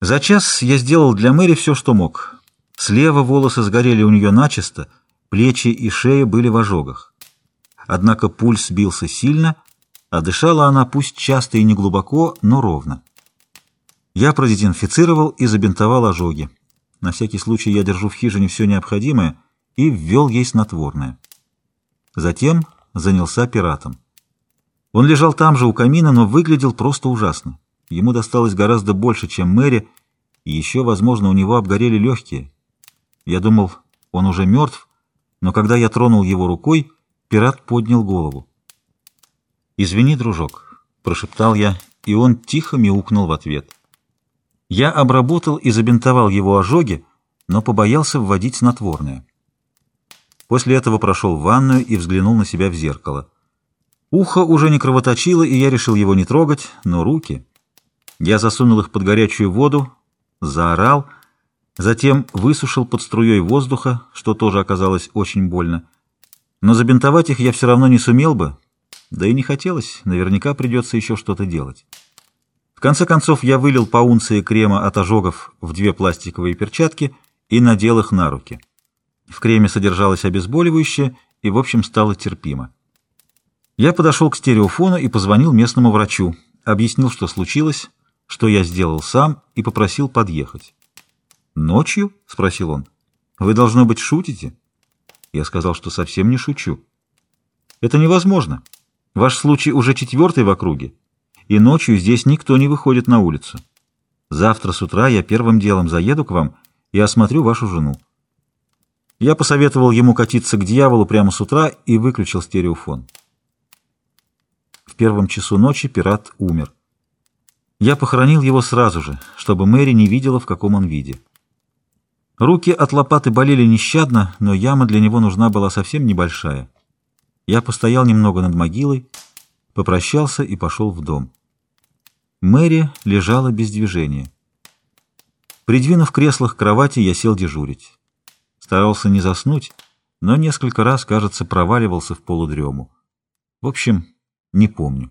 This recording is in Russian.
За час я сделал для Мэри все, что мог. Слева волосы сгорели у нее начисто, плечи и шея были в ожогах. Однако пульс бился сильно, а дышала она пусть часто и не глубоко, но ровно. Я продезинфицировал и забинтовал ожоги. На всякий случай я держу в хижине все необходимое и ввел ей снотворное. Затем занялся пиратом. Он лежал там же у камина, но выглядел просто ужасно. Ему досталось гораздо больше, чем Мэри, и еще, возможно, у него обгорели легкие. Я думал, он уже мертв, но когда я тронул его рукой, пират поднял голову. «Извини, дружок», — прошептал я, и он тихо мяукнул в ответ. Я обработал и забинтовал его ожоги, но побоялся вводить снотворное. После этого прошел в ванную и взглянул на себя в зеркало. Ухо уже не кровоточило, и я решил его не трогать, но руки... Я засунул их под горячую воду, заорал, затем высушил под струей воздуха, что тоже оказалось очень больно. Но забинтовать их я все равно не сумел бы, да и не хотелось, наверняка придется еще что-то делать. В конце концов я вылил по унции крема от ожогов в две пластиковые перчатки и надел их на руки. В креме содержалось обезболивающее, и, в общем, стало терпимо. Я подошел к стереофону и позвонил местному врачу, объяснил, что случилось, что я сделал сам, и попросил подъехать. «Ночью?» — спросил он. «Вы, должно быть, шутите?» Я сказал, что совсем не шучу. «Это невозможно. Ваш случай уже четвертый в округе, и ночью здесь никто не выходит на улицу. Завтра с утра я первым делом заеду к вам и осмотрю вашу жену». Я посоветовал ему катиться к дьяволу прямо с утра и выключил стереофон. В первом часу ночи пират умер. Я похоронил его сразу же, чтобы Мэри не видела, в каком он виде. Руки от лопаты болели нещадно, но яма для него нужна была совсем небольшая. Я постоял немного над могилой, попрощался и пошел в дом. Мэри лежала без движения. Придвинув кресло к кровати, я сел дежурить. Старался не заснуть, но несколько раз, кажется, проваливался в полудрему. В общем, не помню.